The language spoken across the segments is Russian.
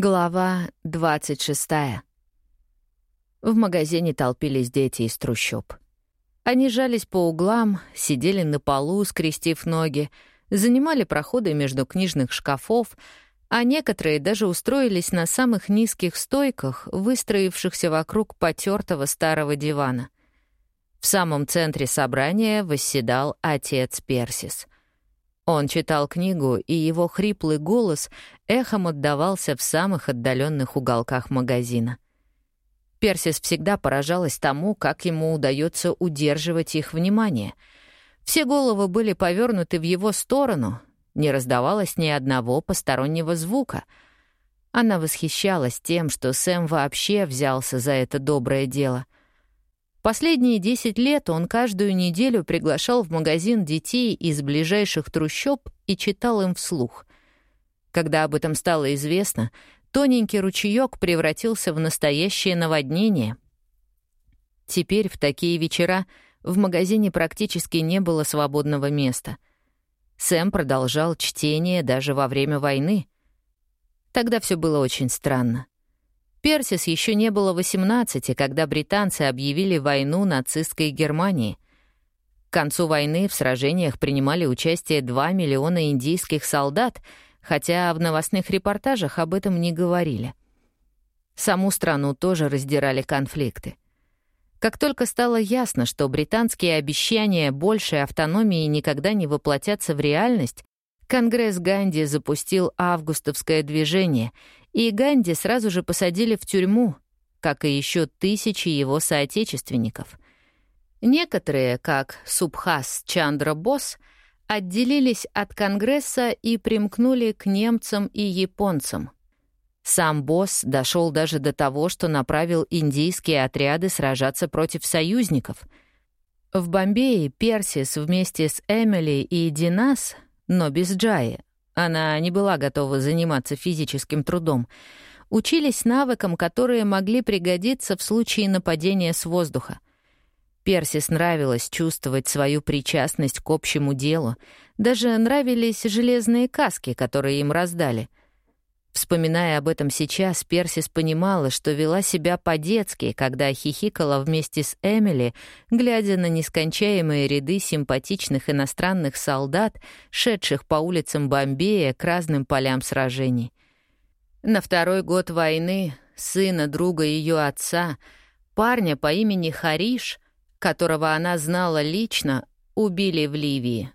Глава 26. В магазине толпились дети из трущоб. Они жались по углам, сидели на полу, скрестив ноги, занимали проходы между книжных шкафов, а некоторые даже устроились на самых низких стойках, выстроившихся вокруг потертого старого дивана. В самом центре собрания восседал отец Персис — он читал книгу, и его хриплый голос эхом отдавался в самых отдаленных уголках магазина. Персис всегда поражалась тому, как ему удается удерживать их внимание. Все головы были повернуты в его сторону, не раздавалось ни одного постороннего звука. Она восхищалась тем, что Сэм вообще взялся за это доброе дело — Последние 10 лет он каждую неделю приглашал в магазин детей из ближайших трущоб и читал им вслух. Когда об этом стало известно, тоненький ручеёк превратился в настоящее наводнение. Теперь в такие вечера в магазине практически не было свободного места. Сэм продолжал чтение даже во время войны. Тогда все было очень странно. Персис еще не было 18, когда британцы объявили войну нацистской Германии. К концу войны в сражениях принимали участие 2 миллиона индийских солдат, хотя в новостных репортажах об этом не говорили. Саму страну тоже раздирали конфликты. Как только стало ясно, что британские обещания большей автономии никогда не воплотятся в реальность, Конгресс Ганди запустил августовское движение, и Ганди сразу же посадили в тюрьму, как и еще тысячи его соотечественников. Некоторые, как Субхас Чандра Босс, отделились от Конгресса и примкнули к немцам и японцам. Сам Босс дошел даже до того, что направил индийские отряды сражаться против союзников. В Бомбее Персис вместе с Эмили и Динас — но без Джаи. Она не была готова заниматься физическим трудом. Учились навыкам, которые могли пригодиться в случае нападения с воздуха. Персис нравилось чувствовать свою причастность к общему делу. Даже нравились железные каски, которые им раздали — Вспоминая об этом сейчас, Персис понимала, что вела себя по-детски, когда хихикала вместе с Эмили, глядя на нескончаемые ряды симпатичных иностранных солдат, шедших по улицам Бомбея к разным полям сражений. На второй год войны сына друга ее отца, парня по имени Хариш, которого она знала лично, убили в Ливии.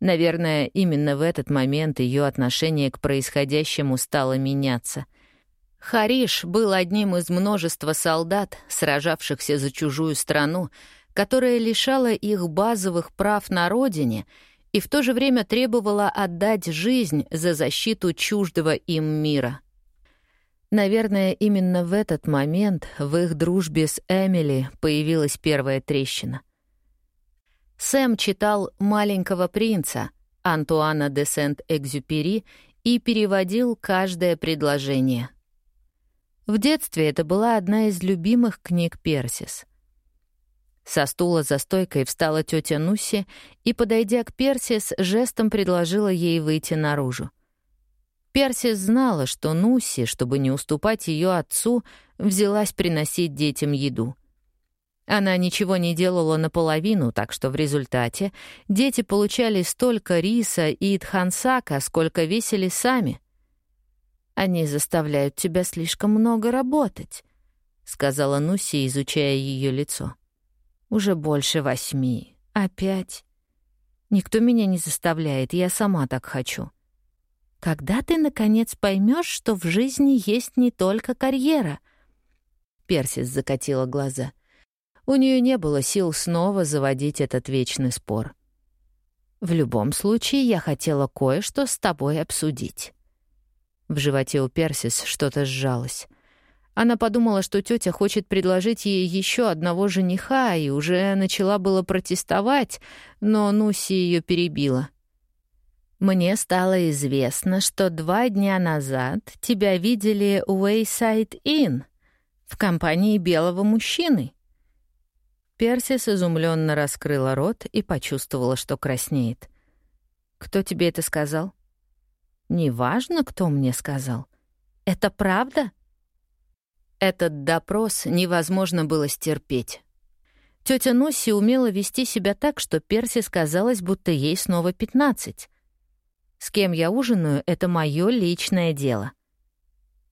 Наверное, именно в этот момент ее отношение к происходящему стало меняться. Хариш был одним из множества солдат, сражавшихся за чужую страну, которая лишала их базовых прав на родине и в то же время требовала отдать жизнь за защиту чуждого им мира. Наверное, именно в этот момент в их дружбе с Эмили появилась первая трещина. Сэм читал «Маленького принца» Антуана де Сент-Экзюпери и переводил каждое предложение. В детстве это была одна из любимых книг Персис. Со стула за стойкой встала тетя Нуси и, подойдя к Персис, жестом предложила ей выйти наружу. Персис знала, что Нуси, чтобы не уступать ее отцу, взялась приносить детям еду — она ничего не делала наполовину, так что в результате дети получали столько риса и тхансака, сколько весили сами. «Они заставляют тебя слишком много работать», — сказала Нуси, изучая ее лицо. «Уже больше восьми. Опять. Никто меня не заставляет, я сама так хочу». «Когда ты, наконец, поймешь, что в жизни есть не только карьера?» Персис закатила глаза. У нее не было сил снова заводить этот вечный спор. «В любом случае, я хотела кое-что с тобой обсудить». В животе у Персис что-то сжалось. Она подумала, что тетя хочет предложить ей еще одного жениха, и уже начала было протестовать, но Нуси ее перебила. «Мне стало известно, что два дня назад тебя видели у Wayside Inn в компании белого мужчины». Персис изумленно раскрыла рот и почувствовала, что краснеет. «Кто тебе это сказал?» «Неважно, кто мне сказал. Это правда?» Этот допрос невозможно было стерпеть. Тетя Носси умела вести себя так, что Перси сказалось, будто ей снова пятнадцать. С кем я ужинаю — это мое личное дело.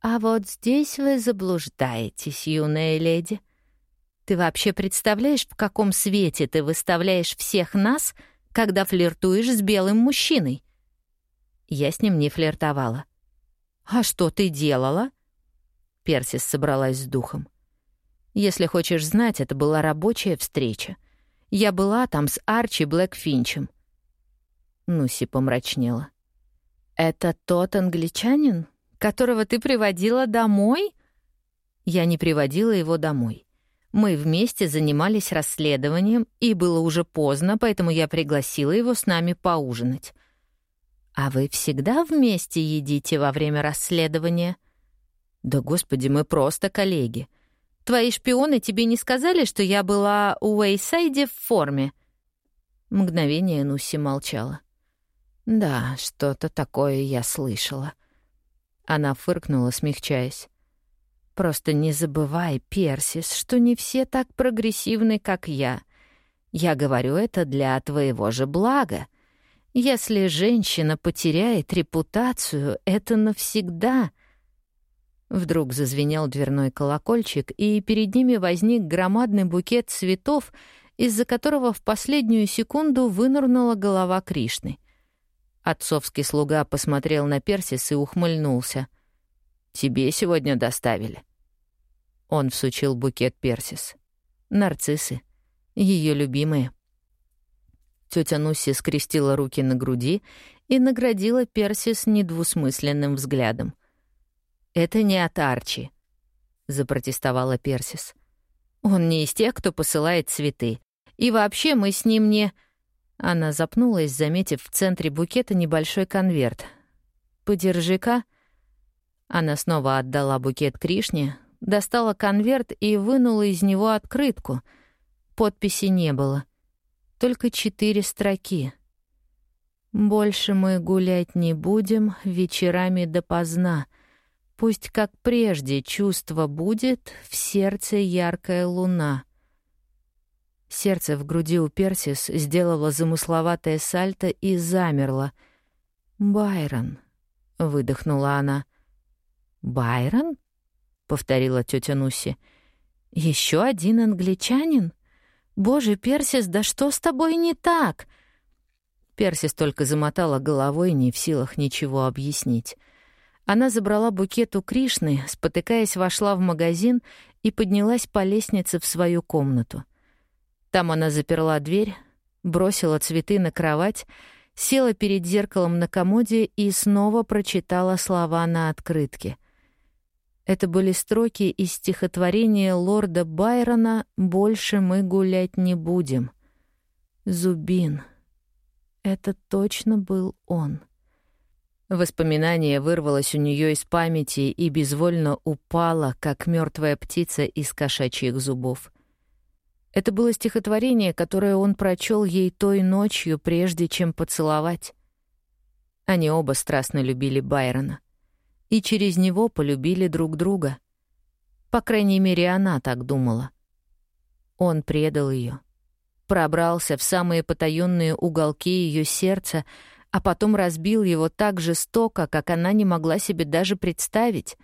А вот здесь вы заблуждаетесь, юная леди. Ты вообще представляешь, в каком свете ты выставляешь всех нас, когда флиртуешь с белым мужчиной? Я с ним не флиртовала. А что ты делала? Персис собралась с духом. Если хочешь знать, это была рабочая встреча. Я была там с Арчи Блэкфинчем. Нуси помрачнела. «Это тот англичанин, которого ты приводила домой?» Я не приводила его домой. Мы вместе занимались расследованием, и было уже поздно, поэтому я пригласила его с нами поужинать. «А вы всегда вместе едите во время расследования?» «Да, господи, мы просто коллеги. Твои шпионы тебе не сказали, что я была у Уэйсайде в форме?» Мгновение Нуси молчала. «Да, что-то такое я слышала». Она фыркнула, смягчаясь. «Просто не забывай, Персис, что не все так прогрессивны, как я. Я говорю это для твоего же блага. Если женщина потеряет репутацию, это навсегда». Вдруг зазвенел дверной колокольчик, и перед ними возник громадный букет цветов, из-за которого в последнюю секунду вынырнула голова Кришны. Отцовский слуга посмотрел на Персис и ухмыльнулся. «Тебе сегодня доставили». Он всучил букет Персис. «Нарциссы. Ее любимые». Тетя Нусси скрестила руки на груди и наградила Персис недвусмысленным взглядом. «Это не от Арчи», — запротестовала Персис. «Он не из тех, кто посылает цветы. И вообще мы с ним не...» Она запнулась, заметив в центре букета небольшой конверт. «Подержи-ка». Она снова отдала букет Кришне, достала конверт и вынула из него открытку. Подписи не было. Только четыре строки. «Больше мы гулять не будем вечерами допоздна. Пусть, как прежде, чувство будет, в сердце яркая луна». Сердце в груди у Персис сделало замысловатое сальто и замерло. «Байрон», — выдохнула она. «Байрон?» — повторила тетя Нуси. Еще один англичанин? Боже, Персис, да что с тобой не так?» Персис только замотала головой, не в силах ничего объяснить. Она забрала букет у Кришны, спотыкаясь, вошла в магазин и поднялась по лестнице в свою комнату — там она заперла дверь, бросила цветы на кровать, села перед зеркалом на комоде и снова прочитала слова на открытке. Это были строки из стихотворения лорда Байрона «Больше мы гулять не будем». Зубин. Это точно был он. Воспоминание вырвалось у нее из памяти и безвольно упало, как мертвая птица из кошачьих зубов. Это было стихотворение, которое он прочел ей той ночью, прежде чем поцеловать. Они оба страстно любили Байрона. И через него полюбили друг друга. По крайней мере, она так думала. Он предал ее, пробрался в самые потаенные уголки ее сердца, а потом разбил его так жестоко, как она не могла себе даже представить.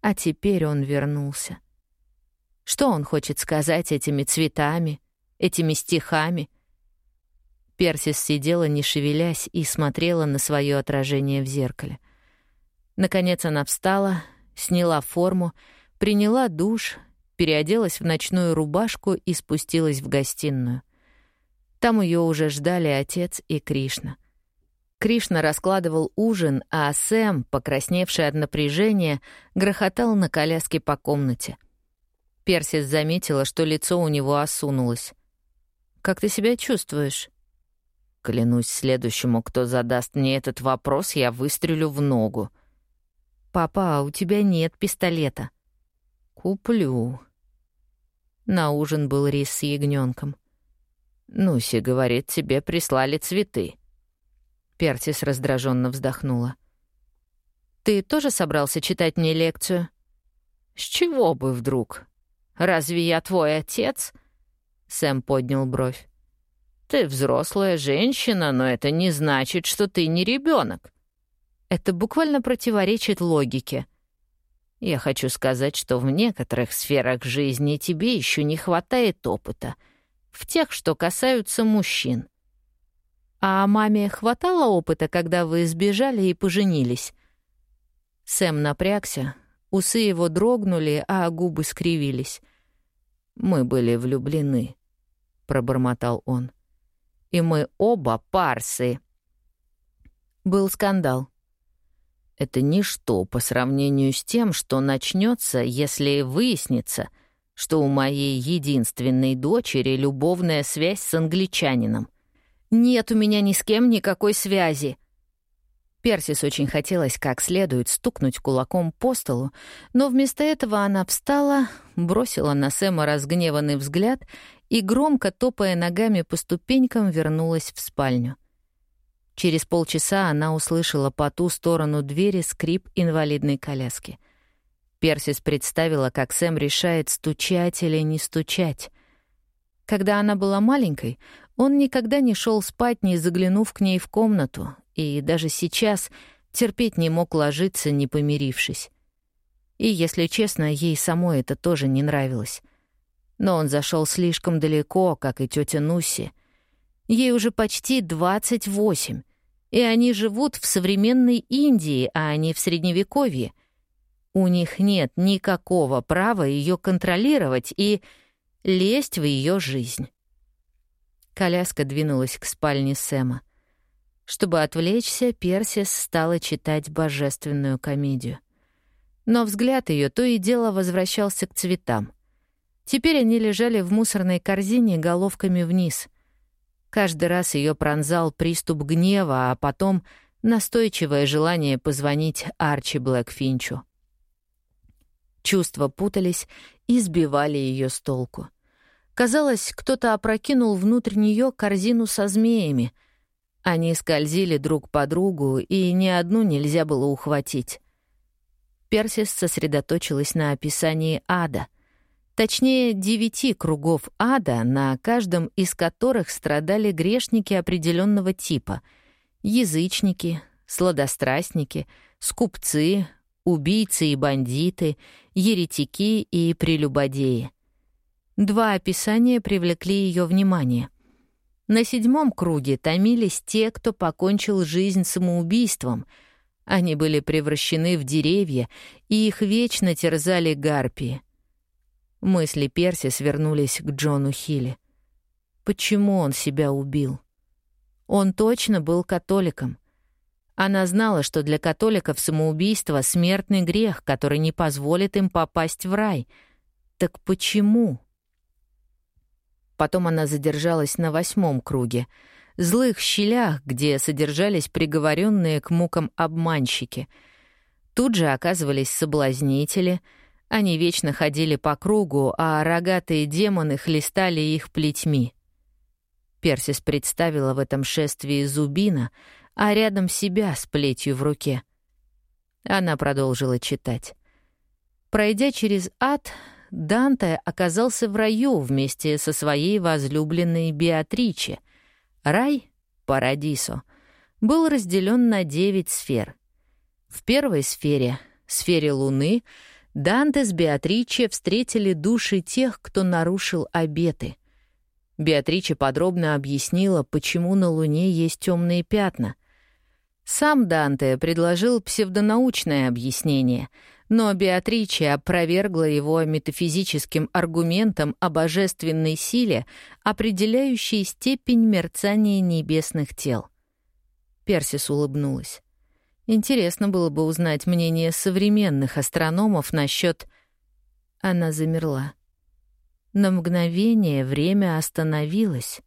А теперь он вернулся. Что он хочет сказать этими цветами, этими стихами? Персис сидела, не шевелясь, и смотрела на свое отражение в зеркале. Наконец она встала, сняла форму, приняла душ, переоделась в ночную рубашку и спустилась в гостиную. Там ее уже ждали отец и Кришна. Кришна раскладывал ужин, а Сэм, покрасневший от напряжения, грохотал на коляске по комнате — Персис заметила, что лицо у него осунулось. «Как ты себя чувствуешь?» «Клянусь следующему, кто задаст мне этот вопрос, я выстрелю в ногу». «Папа, а у тебя нет пистолета». «Куплю». На ужин был рис с ягненком. «Нуси, говорит, тебе прислали цветы». Персис раздраженно вздохнула. Ты тоже собрался читать мне лекцию?» «С чего бы вдруг? Разве я твой отец?» Сэм поднял бровь. «Ты взрослая женщина, но это не значит, что ты не ребенок. Это буквально противоречит логике. Я хочу сказать, что в некоторых сферах жизни тебе еще не хватает опыта, в тех, что касаются мужчин. А маме хватало опыта, когда вы сбежали и поженились? Сэм напрягся, усы его дрогнули, а губы скривились. «Мы были влюблены», — пробормотал он. «И мы оба парсы». Был скандал. Это ничто по сравнению с тем, что начнется, если выяснится, что у моей единственной дочери любовная связь с англичанином. «Нет у меня ни с кем никакой связи», Персис очень хотелось как следует стукнуть кулаком по столу, но вместо этого она встала, бросила на Сэма разгневанный взгляд и, громко топая ногами по ступенькам, вернулась в спальню. Через полчаса она услышала по ту сторону двери скрип инвалидной коляски. Персис представила, как Сэм решает, стучать или не стучать. Когда она была маленькой, он никогда не шел спать, не заглянув к ней в комнату, и даже сейчас терпеть не мог ложиться, не помирившись. И, если честно, ей самой это тоже не нравилось. Но он зашел слишком далеко, как и тетя Нуси. Ей уже почти 28, и они живут в современной Индии, а не в Средневековье. У них нет никакого права ее контролировать и лезть в ее жизнь. Коляска двинулась к спальне Сэма. Чтобы отвлечься, Персис стала читать божественную комедию. Но взгляд ее то и дело возвращался к цветам. Теперь они лежали в мусорной корзине головками вниз. Каждый раз ее пронзал приступ гнева, а потом настойчивое желание позвонить Арчи Блэкфинчу. Чувства путались и сбивали ее с толку. Казалось, кто-то опрокинул внутрь нее корзину со змеями — они скользили друг по другу, и ни одну нельзя было ухватить. Персис сосредоточилась на описании ада. Точнее, девяти кругов ада, на каждом из которых страдали грешники определенного типа — язычники, сладострастники, скупцы, убийцы и бандиты, еретики и прелюбодеи. Два описания привлекли ее внимание — на седьмом круге томились те, кто покончил жизнь самоубийством. Они были превращены в деревья, и их вечно терзали гарпии. Мысли Перси свернулись к Джону Хилли. Почему он себя убил? Он точно был католиком. Она знала, что для католиков самоубийство — смертный грех, который не позволит им попасть в рай. Так почему? Потом она задержалась на восьмом круге, злых щелях, где содержались приговоренные к мукам обманщики. Тут же оказывались соблазнители, они вечно ходили по кругу, а рогатые демоны хлестали их плетьми. Персис представила в этом шествии Зубина, а рядом себя с плетью в руке. Она продолжила читать. Пройдя через ад, Данте оказался в раю вместе со своей возлюбленной Беатриче. Рай, Парадисо, был разделен на девять сфер. В первой сфере, сфере Луны, Данте с Беатриче встретили души тех, кто нарушил обеты. Беатриче подробно объяснила, почему на Луне есть темные пятна. Сам Данте предложил псевдонаучное объяснение — но Беатриче опровергла его метафизическим аргументом о божественной силе, определяющей степень мерцания небесных тел. Персис улыбнулась. Интересно было бы узнать мнение современных астрономов насчет. Она замерла. На мгновение время остановилось.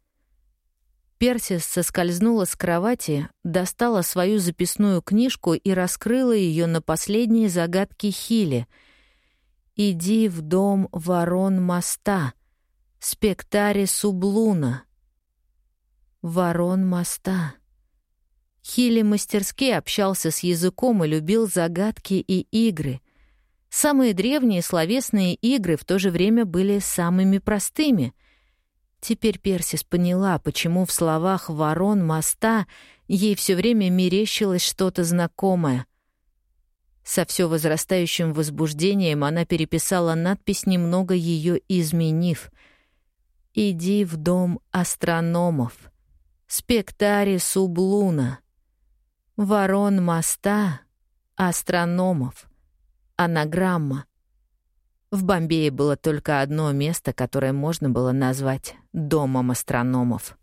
Персис соскользнула с кровати, достала свою записную книжку и раскрыла ее на последние загадки Хили. «Иди в дом ворон моста. Спектаре сублуна». «Ворон моста». Хилли мастерски общался с языком и любил загадки и игры. Самые древние словесные игры в то же время были самыми простыми. Теперь Персис поняла, почему в словах «ворон моста» ей все время мерещилось что-то знакомое. Со все возрастающим возбуждением она переписала надпись, немного ее изменив. «Иди в дом астрономов. Спектари сублуна. Ворон моста. Астрономов. Анаграмма». В Бомбее было только одно место, которое можно было назвать «домом астрономов».